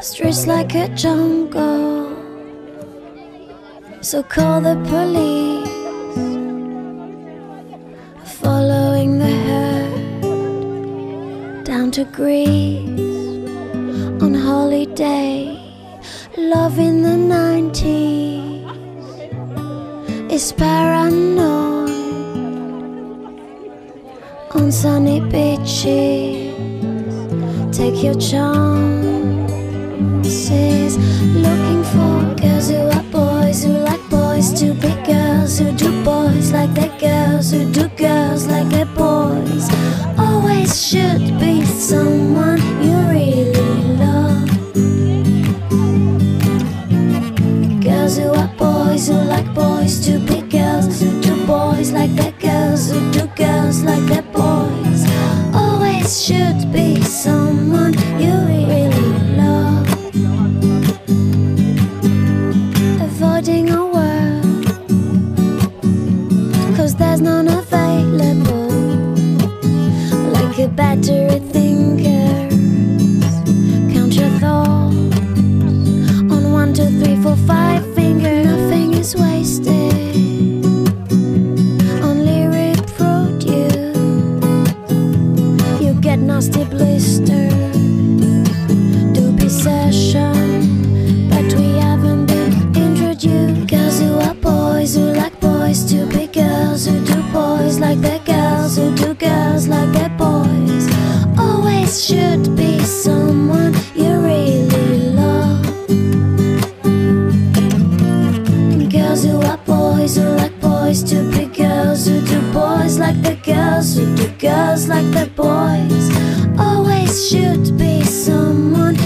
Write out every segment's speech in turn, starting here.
Streets like a jungle. So call the police. Following the herd down to Greece holiday. Love in the 90s is paranoid on sunny beaches. Take your chances. Looking for girls who are boys who like boys to be girls who do boys like their girls who do girls like their boys. Always should be someone you really who are boys who like boys to be girls who do boys like their girls who do girls like their boys. Always should be someone you really love. Avoiding a world, cause there's none Get nasty blisters. Do be session, but we haven't been introduced. Girls who are boys who like boys to be girls who do boys like their girls who do girls like their boys. Always should be someone you really love. Girls who are boys who like boys to be girls who do boys like the girls who do girls like the boys. Should be someone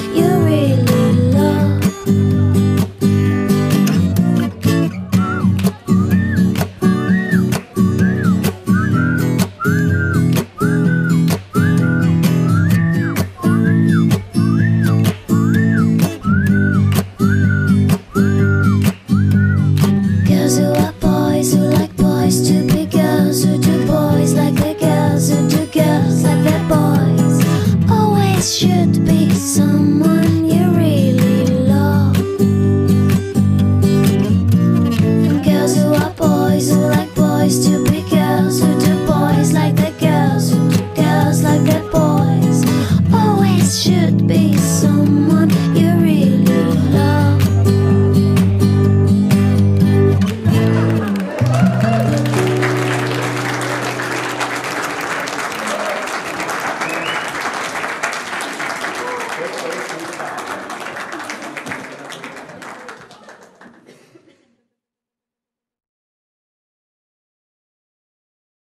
should be someone you